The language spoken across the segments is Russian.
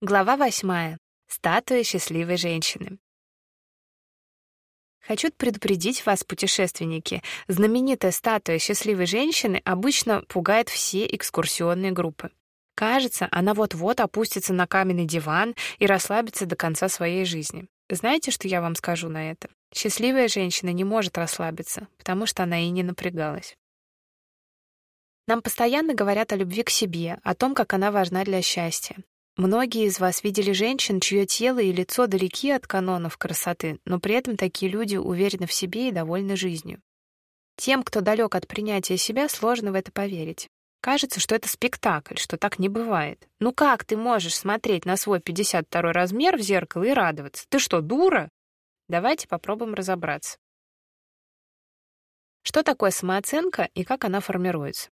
Глава восьмая. Статуя счастливой женщины. Хочу предупредить вас, путешественники, знаменитая статуя счастливой женщины обычно пугает все экскурсионные группы. Кажется, она вот-вот опустится на каменный диван и расслабится до конца своей жизни. Знаете, что я вам скажу на это? Счастливая женщина не может расслабиться, потому что она и не напрягалась. Нам постоянно говорят о любви к себе, о том, как она важна для счастья. Многие из вас видели женщин, чье тело и лицо далеки от канонов красоты, но при этом такие люди уверены в себе и довольны жизнью. Тем, кто далек от принятия себя, сложно в это поверить. Кажется, что это спектакль, что так не бывает. Ну как ты можешь смотреть на свой 52 размер в зеркало и радоваться? Ты что, дура? Давайте попробуем разобраться. Что такое самооценка и как она формируется?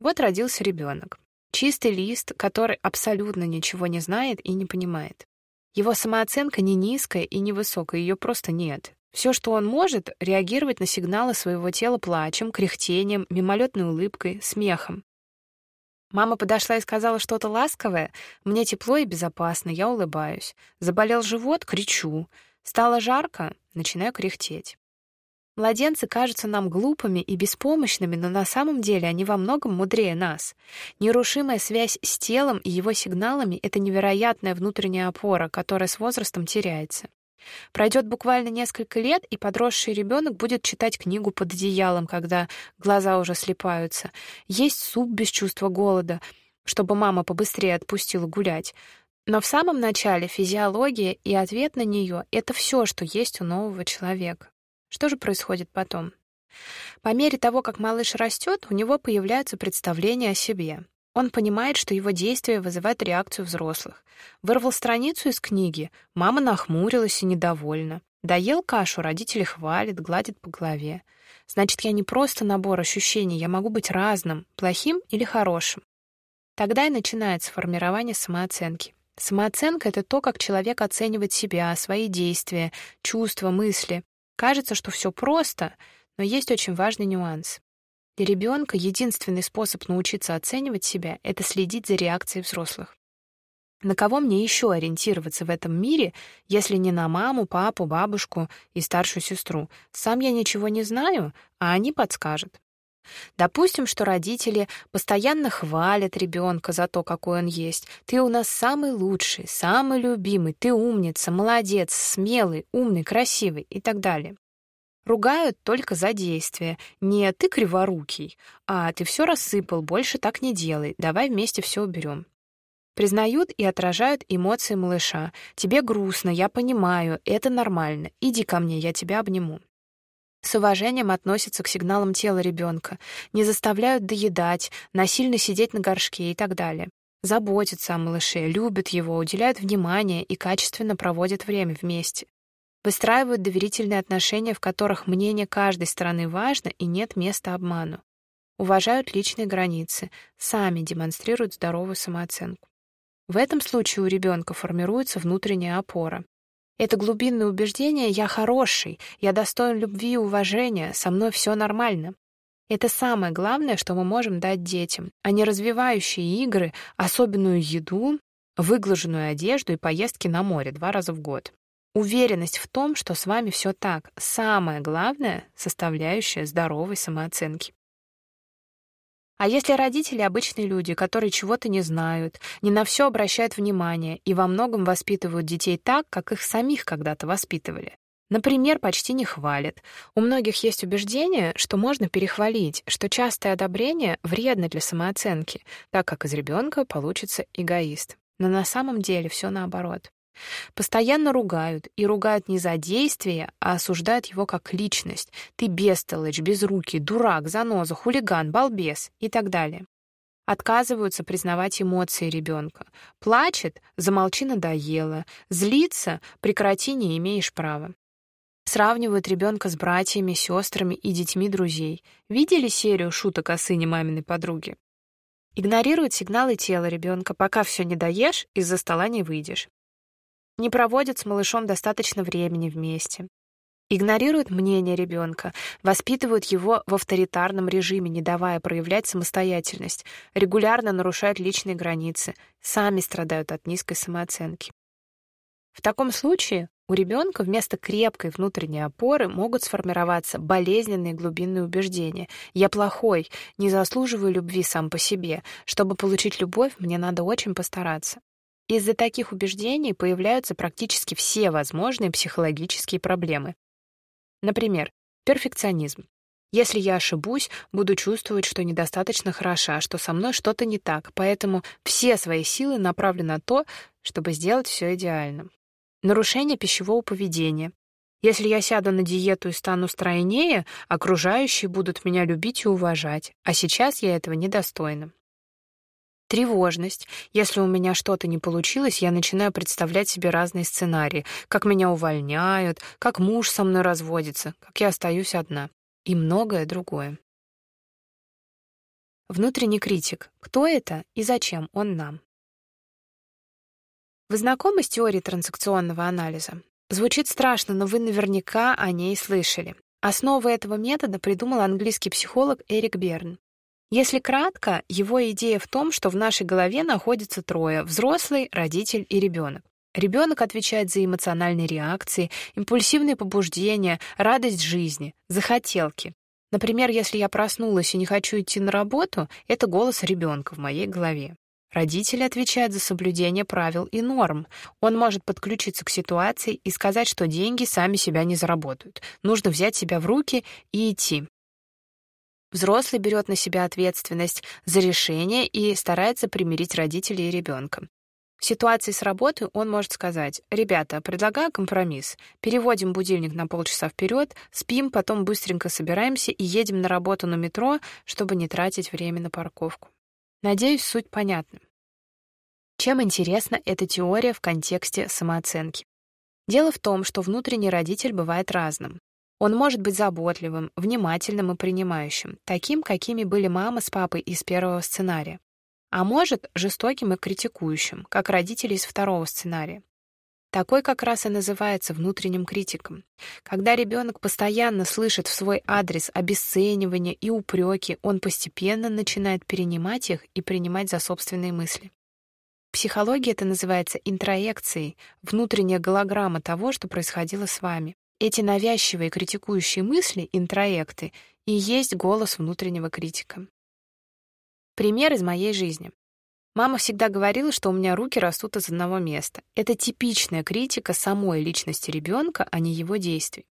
Вот родился ребенок. Чистый лист, который абсолютно ничего не знает и не понимает. Его самооценка не низкая и не высокая, ее просто нет. Все, что он может, реагировать на сигналы своего тела плачем, кряхтением, мимолетной улыбкой, смехом. Мама подошла и сказала что-то ласковое. Мне тепло и безопасно, я улыбаюсь. Заболел живот — кричу. Стало жарко — начинаю кряхтеть. Младенцы кажутся нам глупыми и беспомощными, но на самом деле они во многом мудрее нас. Нерушимая связь с телом и его сигналами — это невероятная внутренняя опора, которая с возрастом теряется. Пройдет буквально несколько лет, и подросший ребенок будет читать книгу под одеялом, когда глаза уже слепаются, есть суп без чувства голода, чтобы мама побыстрее отпустила гулять. Но в самом начале физиология и ответ на нее — это все, что есть у нового человека. Что же происходит потом? По мере того, как малыш растет, у него появляются представления о себе. Он понимает, что его действия вызывают реакцию взрослых. Вырвал страницу из книги, мама нахмурилась и недовольна. Доел кашу, родители хвалят, гладят по голове. Значит, я не просто набор ощущений, я могу быть разным, плохим или хорошим. Тогда и начинается формирование самооценки. Самооценка — это то, как человек оценивает себя, свои действия, чувства, мысли. Кажется, что все просто, но есть очень важный нюанс. Для ребенка единственный способ научиться оценивать себя — это следить за реакцией взрослых. На кого мне еще ориентироваться в этом мире, если не на маму, папу, бабушку и старшую сестру? Сам я ничего не знаю, а они подскажут. Допустим, что родители постоянно хвалят ребенка за то, какой он есть. Ты у нас самый лучший, самый любимый, ты умница, молодец, смелый, умный, красивый и так далее. Ругают только за действия. Не ты криворукий, а ты все рассыпал, больше так не делай, давай вместе все уберем. Признают и отражают эмоции малыша. Тебе грустно, я понимаю, это нормально. Иди ко мне, я тебя обниму с уважением относятся к сигналам тела ребенка, не заставляют доедать, насильно сидеть на горшке и так далее. Заботятся о малыше, любят его, уделяют внимание и качественно проводят время вместе. Выстраивают доверительные отношения, в которых мнение каждой стороны важно и нет места обману. Уважают личные границы, сами демонстрируют здоровую самооценку. В этом случае у ребенка формируется внутренняя опора. Это глубинное убеждение «я хороший», «я достоин любви и уважения», «со мной все нормально». Это самое главное, что мы можем дать детям, а не развивающие игры, особенную еду, выглаженную одежду и поездки на море два раза в год. Уверенность в том, что с вами все так, самая главная составляющая здоровой самооценки. А если родители обычные люди, которые чего-то не знают, не на все обращают внимание и во многом воспитывают детей так, как их самих когда-то воспитывали? Например, почти не хвалят. У многих есть убеждение, что можно перехвалить, что частое одобрение вредно для самооценки, так как из ребенка получится эгоист. Но на самом деле все наоборот. Постоянно ругают, и ругают не за действие, а осуждают его как личность. Ты бестолочь, безрукий, дурак, заноза, хулиган, балбес и так далее. Отказываются признавать эмоции ребенка. Плачет — замолчи надоело. Злится — прекрати, не имеешь права. Сравнивают ребенка с братьями, сестрами и детьми друзей. Видели серию шуток о сыне маминой подруги? Игнорируют сигналы тела ребенка, пока все не доешь, из-за стола не выйдешь не проводят с малышом достаточно времени вместе. игнорируют мнение ребенка, воспитывают его в авторитарном режиме, не давая проявлять самостоятельность, регулярно нарушают личные границы, сами страдают от низкой самооценки. В таком случае у ребенка вместо крепкой внутренней опоры могут сформироваться болезненные глубинные убеждения. «Я плохой, не заслуживаю любви сам по себе. Чтобы получить любовь, мне надо очень постараться». Из-за таких убеждений появляются практически все возможные психологические проблемы. Например, перфекционизм. Если я ошибусь, буду чувствовать, что недостаточно хороша, что со мной что-то не так, поэтому все свои силы направлю на то, чтобы сделать все идеально. Нарушение пищевого поведения. Если я сяду на диету и стану стройнее, окружающие будут меня любить и уважать, а сейчас я этого недостойна. Тревожность. Если у меня что-то не получилось, я начинаю представлять себе разные сценарии. Как меня увольняют, как муж со мной разводится, как я остаюсь одна. И многое другое. Внутренний критик. Кто это и зачем он нам? Вы знакомы с теорией транзакционного анализа? Звучит страшно, но вы наверняка о ней слышали. Основу этого метода придумал английский психолог Эрик Берн. Если кратко, его идея в том, что в нашей голове находится трое — взрослый, родитель и ребенок. Ребенок отвечает за эмоциональные реакции, импульсивные побуждения, радость жизни, захотелки. Например, если я проснулась и не хочу идти на работу, это голос ребенка в моей голове. Родитель отвечает за соблюдение правил и норм. Он может подключиться к ситуации и сказать, что деньги сами себя не заработают. Нужно взять себя в руки и идти. Взрослый берет на себя ответственность за решение и старается примирить родителей и ребенка. В ситуации с работой он может сказать, «Ребята, предлагаю компромисс. Переводим будильник на полчаса вперед, спим, потом быстренько собираемся и едем на работу на метро, чтобы не тратить время на парковку». Надеюсь, суть понятна. Чем интересна эта теория в контексте самооценки? Дело в том, что внутренний родитель бывает разным. Он может быть заботливым, внимательным и принимающим, таким, какими были мама с папой из первого сценария. А может, жестоким и критикующим, как родители из второго сценария. Такой как раз и называется внутренним критиком. Когда ребенок постоянно слышит в свой адрес обесценивания и упреки, он постепенно начинает перенимать их и принимать за собственные мысли. В психологии это называется интроекцией, внутренняя голограмма того, что происходило с вами. Эти навязчивые критикующие мысли, интроекты, и есть голос внутреннего критика. Пример из моей жизни. Мама всегда говорила, что у меня руки растут из одного места. Это типичная критика самой личности ребенка, а не его действий.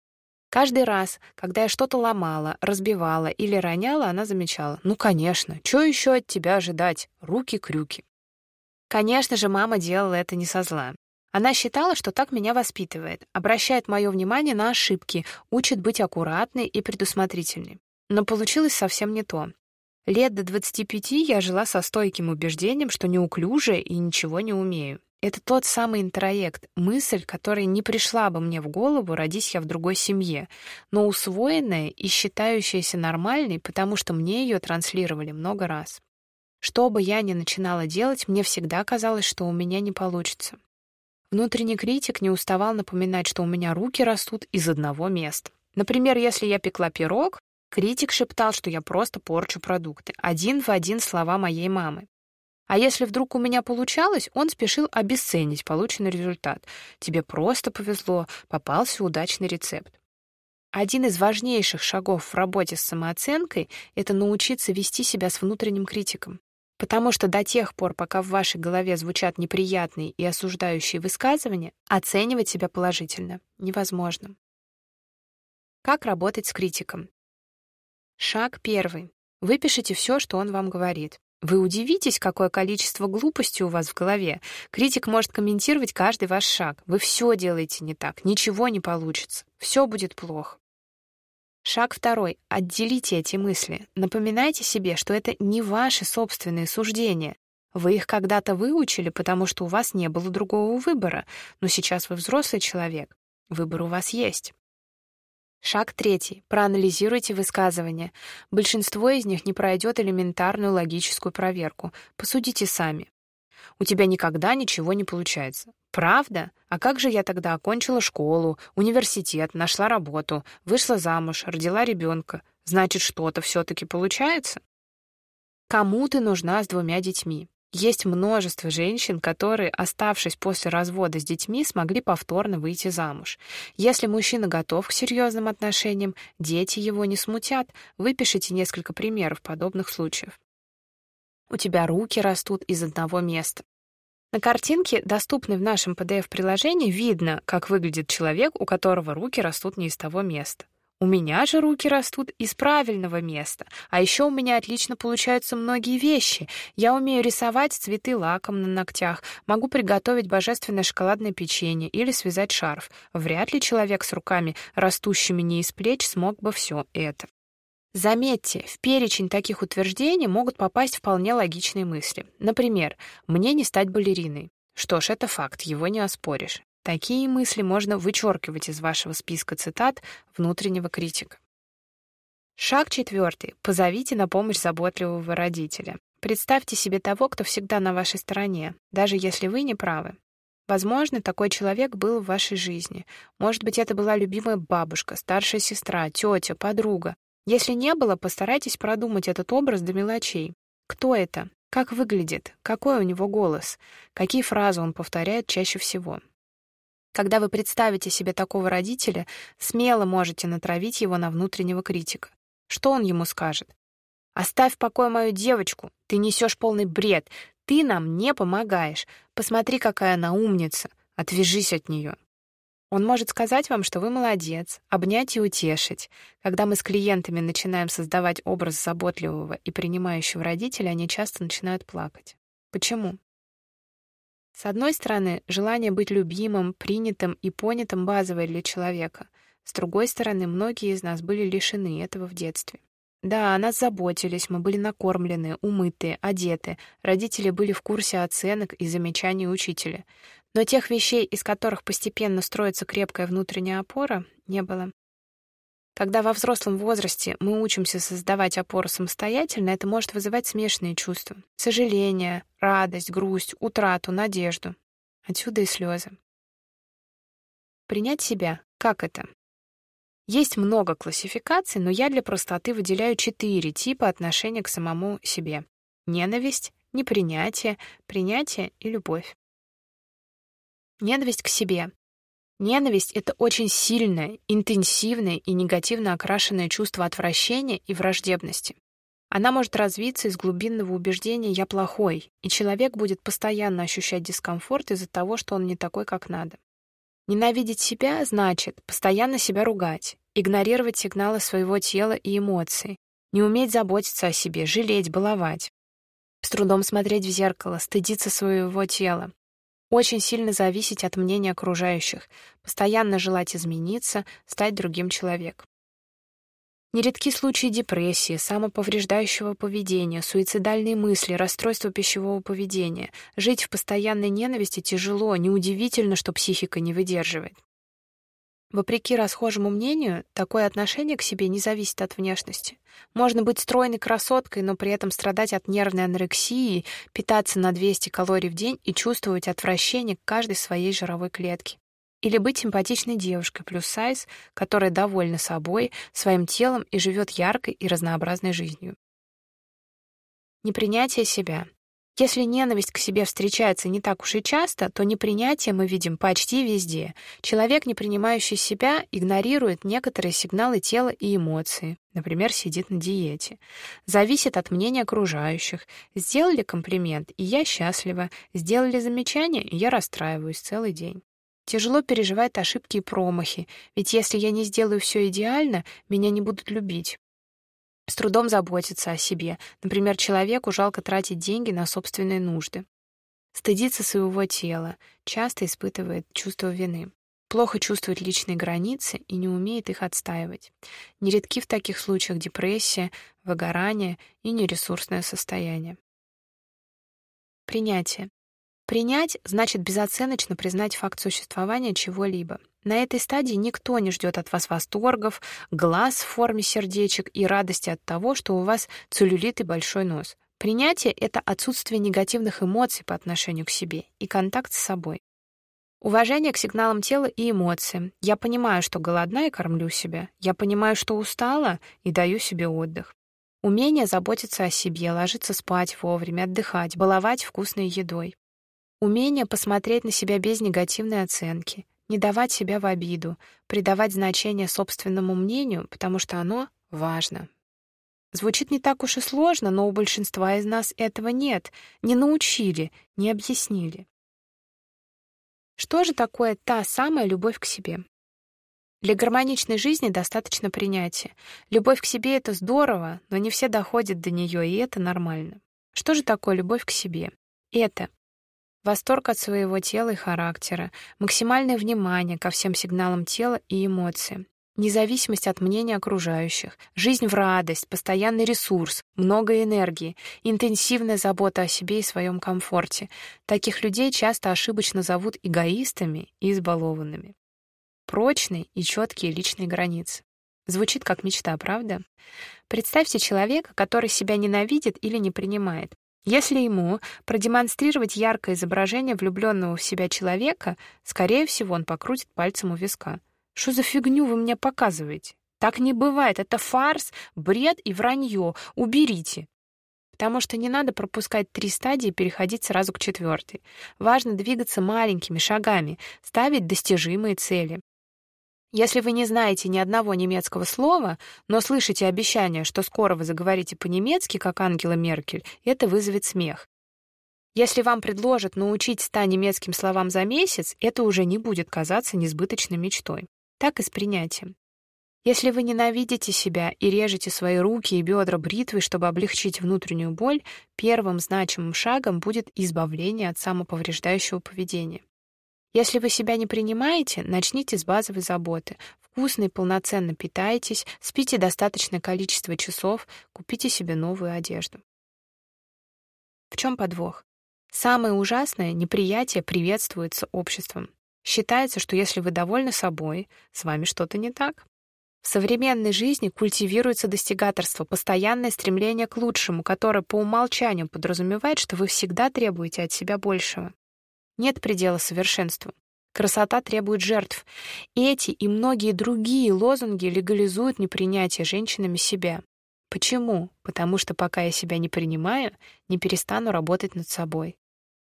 Каждый раз, когда я что-то ломала, разбивала или роняла, она замечала: "Ну, конечно, что еще от тебя ожидать? Руки-крюки". Конечно же, мама делала это не со зла. Она считала, что так меня воспитывает, обращает мое внимание на ошибки, учит быть аккуратной и предусмотрительной. Но получилось совсем не то. Лет до 25 я жила со стойким убеждением, что неуклюжая и ничего не умею. Это тот самый интроект, мысль, которая не пришла бы мне в голову, родись я в другой семье, но усвоенная и считающаяся нормальной, потому что мне ее транслировали много раз. Что бы я ни начинала делать, мне всегда казалось, что у меня не получится. Внутренний критик не уставал напоминать, что у меня руки растут из одного места. Например, если я пекла пирог, критик шептал, что я просто порчу продукты. Один в один слова моей мамы. А если вдруг у меня получалось, он спешил обесценить полученный результат. Тебе просто повезло, попался удачный рецепт. Один из важнейших шагов в работе с самооценкой — это научиться вести себя с внутренним критиком. Потому что до тех пор, пока в вашей голове звучат неприятные и осуждающие высказывания, оценивать себя положительно невозможно. Как работать с критиком? Шаг первый. Выпишите все, что он вам говорит. Вы удивитесь, какое количество глупости у вас в голове. Критик может комментировать каждый ваш шаг. Вы все делаете не так, ничего не получится. Все будет плохо. Шаг второй. Отделите эти мысли. Напоминайте себе, что это не ваши собственные суждения. Вы их когда-то выучили, потому что у вас не было другого выбора, но сейчас вы взрослый человек. Выбор у вас есть. Шаг третий. Проанализируйте высказывания. Большинство из них не пройдет элементарную логическую проверку. Посудите сами. У тебя никогда ничего не получается. Правда? А как же я тогда окончила школу, университет, нашла работу, вышла замуж, родила ребенка? Значит, что-то все-таки получается? Кому ты нужна с двумя детьми? Есть множество женщин, которые, оставшись после развода с детьми, смогли повторно выйти замуж. Если мужчина готов к серьезным отношениям, дети его не смутят. Выпишите несколько примеров подобных случаев. У тебя руки растут из одного места. На картинке, доступной в нашем PDF-приложении, видно, как выглядит человек, у которого руки растут не из того места. У меня же руки растут из правильного места. А еще у меня отлично получаются многие вещи. Я умею рисовать цветы лаком на ногтях, могу приготовить божественное шоколадное печенье или связать шарф. Вряд ли человек с руками, растущими не из плеч, смог бы все это. Заметьте, в перечень таких утверждений могут попасть вполне логичные мысли. Например, «мне не стать балериной». Что ж, это факт, его не оспоришь. Такие мысли можно вычеркивать из вашего списка цитат внутреннего критика. Шаг четвертый. Позовите на помощь заботливого родителя. Представьте себе того, кто всегда на вашей стороне, даже если вы не правы. Возможно, такой человек был в вашей жизни. Может быть, это была любимая бабушка, старшая сестра, тетя, подруга. Если не было, постарайтесь продумать этот образ до мелочей. Кто это? Как выглядит? Какой у него голос? Какие фразы он повторяет чаще всего? Когда вы представите себе такого родителя, смело можете натравить его на внутреннего критика. Что он ему скажет? «Оставь в покое мою девочку, ты несешь полный бред, ты нам не помогаешь, посмотри, какая она умница, отвяжись от нее». Он может сказать вам, что вы молодец, обнять и утешить. Когда мы с клиентами начинаем создавать образ заботливого и принимающего родителя, они часто начинают плакать. Почему? С одной стороны, желание быть любимым, принятым и понятым базовое для человека. С другой стороны, многие из нас были лишены этого в детстве. Да, о нас заботились, мы были накормлены, умыты, одеты, родители были в курсе оценок и замечаний учителя. Но тех вещей, из которых постепенно строится крепкая внутренняя опора, не было. Когда во взрослом возрасте мы учимся создавать опору самостоятельно, это может вызывать смешанные чувства. Сожаление, радость, грусть, утрату, надежду. Отсюда и слезы. Принять себя. Как это? Есть много классификаций, но я для простоты выделяю четыре типа отношения к самому себе. Ненависть, непринятие, принятие и любовь. Ненависть к себе Ненависть — это очень сильное, интенсивное и негативно окрашенное чувство отвращения и враждебности. Она может развиться из глубинного убеждения «я плохой», и человек будет постоянно ощущать дискомфорт из-за того, что он не такой, как надо. Ненавидеть себя значит постоянно себя ругать, игнорировать сигналы своего тела и эмоций, не уметь заботиться о себе, жалеть, баловать, с трудом смотреть в зеркало, стыдиться своего тела, очень сильно зависеть от мнения окружающих, постоянно желать измениться, стать другим человеком. Нередки случаи депрессии, самоповреждающего поведения, суицидальные мысли, расстройства пищевого поведения. Жить в постоянной ненависти тяжело, неудивительно, что психика не выдерживает. Вопреки расхожему мнению, такое отношение к себе не зависит от внешности. Можно быть стройной красоткой, но при этом страдать от нервной анорексии, питаться на 200 калорий в день и чувствовать отвращение к каждой своей жировой клетке. Или быть симпатичной девушкой плюс сайз, которая довольна собой, своим телом и живет яркой и разнообразной жизнью. Непринятие себя. Если ненависть к себе встречается не так уж и часто, то непринятие мы видим почти везде. Человек, не принимающий себя, игнорирует некоторые сигналы тела и эмоции. Например, сидит на диете. Зависит от мнения окружающих. Сделали комплимент, и я счастлива. Сделали замечание, и я расстраиваюсь целый день. Тяжело переживает ошибки и промахи, ведь если я не сделаю все идеально, меня не будут любить с трудом заботиться о себе. Например, человеку жалко тратить деньги на собственные нужды. Стыдится своего тела, часто испытывает чувство вины. Плохо чувствует личные границы и не умеет их отстаивать. Нередки в таких случаях депрессия, выгорание и нересурсное состояние. Принятие. Принять значит безоценочно признать факт существования чего-либо. На этой стадии никто не ждет от вас восторгов, глаз в форме сердечек и радости от того, что у вас целлюлит и большой нос. Принятие — это отсутствие негативных эмоций по отношению к себе и контакт с собой. Уважение к сигналам тела и эмоциям. Я понимаю, что голодна и кормлю себя. Я понимаю, что устала и даю себе отдых. Умение заботиться о себе, ложиться спать вовремя, отдыхать, баловать вкусной едой. Умение посмотреть на себя без негативной оценки, не давать себя в обиду, придавать значение собственному мнению, потому что оно важно. Звучит не так уж и сложно, но у большинства из нас этого нет, не научили, не объяснили. Что же такое та самая любовь к себе? Для гармоничной жизни достаточно принятия. Любовь к себе — это здорово, но не все доходят до нее, и это нормально. Что же такое любовь к себе? Это восторг от своего тела и характера, максимальное внимание ко всем сигналам тела и эмоциям, Независимость от мнения окружающих, жизнь в радость, постоянный ресурс, много энергии, интенсивная забота о себе и своем комфорте. Таких людей часто ошибочно зовут эгоистами и избалованными. Прочные и четкие личные границы. Звучит как мечта, правда? Представьте человека, который себя ненавидит или не принимает. Если ему продемонстрировать яркое изображение влюбленного в себя человека, скорее всего, он покрутит пальцем у виска — что за фигню вы мне показываете? Так не бывает. Это фарс, бред и вранье. Уберите. Потому что не надо пропускать три стадии и переходить сразу к четвертой. Важно двигаться маленькими шагами, ставить достижимые цели. Если вы не знаете ни одного немецкого слова, но слышите обещание, что скоро вы заговорите по-немецки, как Ангела Меркель, это вызовет смех. Если вам предложат научить ста немецким словам за месяц, это уже не будет казаться несбыточной мечтой так и с принятием. Если вы ненавидите себя и режете свои руки и бедра бритвой, чтобы облегчить внутреннюю боль, первым значимым шагом будет избавление от самоповреждающего поведения. Если вы себя не принимаете, начните с базовой заботы. Вкусно и полноценно питайтесь, спите достаточное количество часов, купите себе новую одежду. В чем подвох? Самое ужасное — неприятие приветствуется обществом. Считается, что если вы довольны собой, с вами что-то не так. В современной жизни культивируется достигаторство, постоянное стремление к лучшему, которое по умолчанию подразумевает, что вы всегда требуете от себя большего. Нет предела совершенству. Красота требует жертв. Эти и многие другие лозунги легализуют непринятие женщинами себя. Почему? Потому что пока я себя не принимаю, не перестану работать над собой.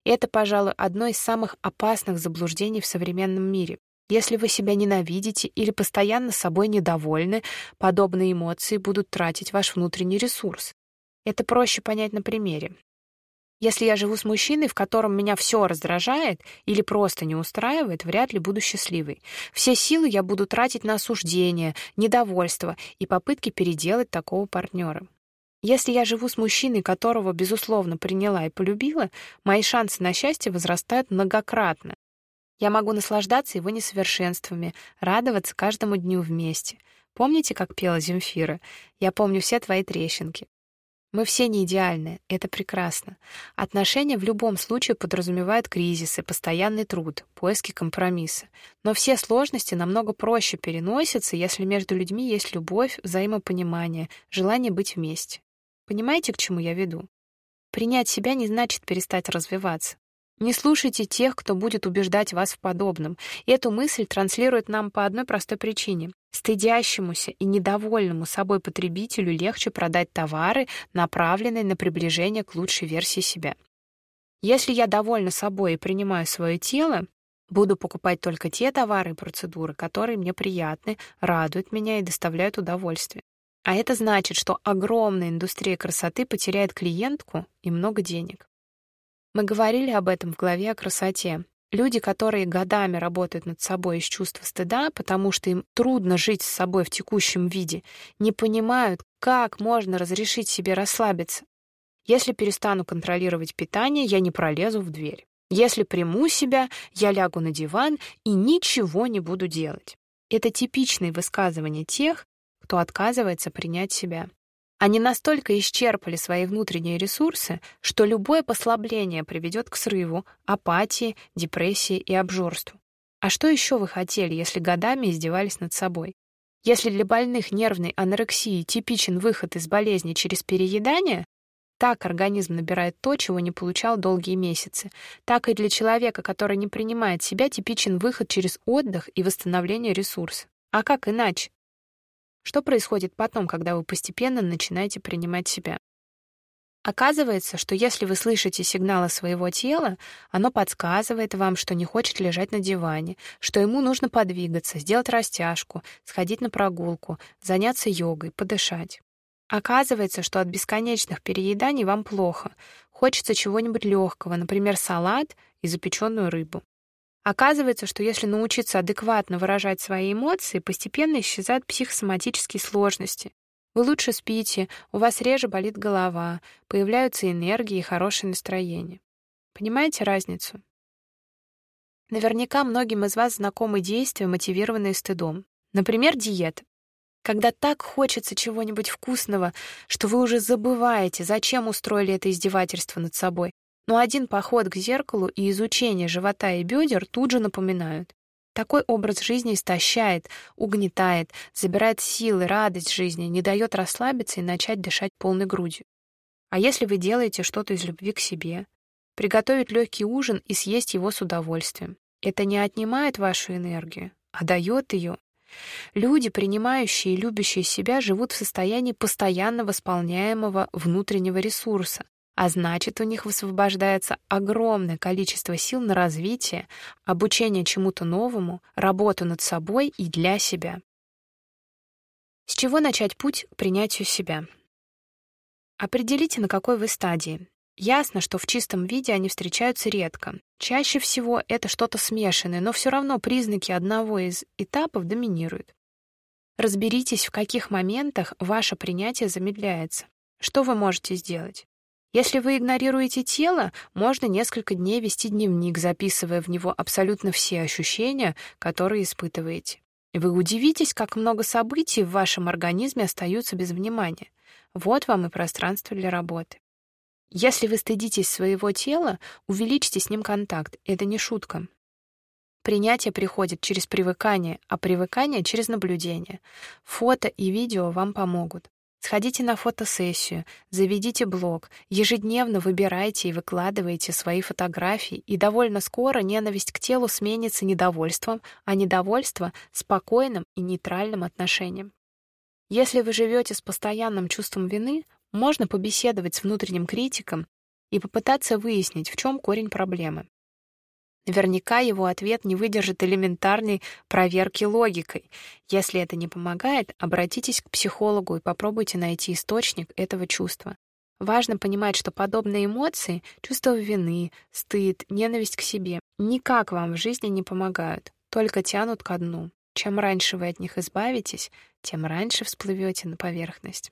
Это, пожалуй, одно из самых опасных заблуждений в современном мире. Если вы себя ненавидите или постоянно собой недовольны, подобные эмоции будут тратить ваш внутренний ресурс. Это проще понять на примере. Если я живу с мужчиной, в котором меня все раздражает или просто не устраивает, вряд ли буду счастливой. Все силы я буду тратить на осуждение, недовольство и попытки переделать такого партнера. Если я живу с мужчиной, которого, безусловно, приняла и полюбила, мои шансы на счастье возрастают многократно. Я могу наслаждаться его несовершенствами, радоваться каждому дню вместе. Помните, как пела Земфира? Я помню все твои трещинки. Мы все не идеальны, это прекрасно. Отношения в любом случае подразумевают кризисы, постоянный труд, поиски компромисса. Но все сложности намного проще переносятся, если между людьми есть любовь, взаимопонимание, желание быть вместе. Понимаете, к чему я веду? Принять себя не значит перестать развиваться. Не слушайте тех, кто будет убеждать вас в подобном. Эту мысль транслирует нам по одной простой причине. Стыдящемуся и недовольному собой потребителю легче продать товары, направленные на приближение к лучшей версии себя. Если я довольна собой и принимаю свое тело, буду покупать только те товары и процедуры, которые мне приятны, радуют меня и доставляют удовольствие. А это значит, что огромная индустрия красоты потеряет клиентку и много денег. Мы говорили об этом в главе о красоте. Люди, которые годами работают над собой из чувства стыда, потому что им трудно жить с собой в текущем виде, не понимают, как можно разрешить себе расслабиться. Если перестану контролировать питание, я не пролезу в дверь. Если приму себя, я лягу на диван и ничего не буду делать. Это типичные высказывания тех, кто отказывается принять себя. Они настолько исчерпали свои внутренние ресурсы, что любое послабление приведет к срыву, апатии, депрессии и обжорству. А что еще вы хотели, если годами издевались над собой? Если для больных нервной анорексии типичен выход из болезни через переедание, так организм набирает то, чего не получал долгие месяцы, так и для человека, который не принимает себя, типичен выход через отдых и восстановление ресурса. А как иначе? Что происходит потом, когда вы постепенно начинаете принимать себя? Оказывается, что если вы слышите сигналы своего тела, оно подсказывает вам, что не хочет лежать на диване, что ему нужно подвигаться, сделать растяжку, сходить на прогулку, заняться йогой, подышать. Оказывается, что от бесконечных перееданий вам плохо. Хочется чего-нибудь легкого, например, салат и запеченную рыбу. Оказывается, что если научиться адекватно выражать свои эмоции, постепенно исчезают психосоматические сложности. Вы лучше спите, у вас реже болит голова, появляются энергии и хорошее настроение. Понимаете разницу? Наверняка многим из вас знакомы действия, мотивированные стыдом. Например, диета. Когда так хочется чего-нибудь вкусного, что вы уже забываете, зачем устроили это издевательство над собой. Но один поход к зеркалу и изучение живота и бедер тут же напоминают. Такой образ жизни истощает, угнетает, забирает силы, радость жизни, не дает расслабиться и начать дышать полной грудью. А если вы делаете что-то из любви к себе, приготовить легкий ужин и съесть его с удовольствием, это не отнимает вашу энергию, а дает ее. Люди, принимающие и любящие себя, живут в состоянии постоянно восполняемого внутреннего ресурса, а значит, у них высвобождается огромное количество сил на развитие, обучение чему-то новому, работу над собой и для себя. С чего начать путь к принятию себя? Определите, на какой вы стадии. Ясно, что в чистом виде они встречаются редко. Чаще всего это что-то смешанное, но все равно признаки одного из этапов доминируют. Разберитесь, в каких моментах ваше принятие замедляется. Что вы можете сделать? Если вы игнорируете тело, можно несколько дней вести дневник, записывая в него абсолютно все ощущения, которые испытываете. Вы удивитесь, как много событий в вашем организме остаются без внимания. Вот вам и пространство для работы. Если вы стыдитесь своего тела, увеличьте с ним контакт. Это не шутка. Принятие приходит через привыкание, а привыкание — через наблюдение. Фото и видео вам помогут. Сходите на фотосессию, заведите блог, ежедневно выбирайте и выкладывайте свои фотографии, и довольно скоро ненависть к телу сменится недовольством, а недовольство — спокойным и нейтральным отношением. Если вы живете с постоянным чувством вины, можно побеседовать с внутренним критиком и попытаться выяснить, в чем корень проблемы. Наверняка его ответ не выдержит элементарной проверки логикой. Если это не помогает, обратитесь к психологу и попробуйте найти источник этого чувства. Важно понимать, что подобные эмоции, чувство вины, стыд, ненависть к себе никак вам в жизни не помогают, только тянут ко дну. Чем раньше вы от них избавитесь, тем раньше всплывете на поверхность.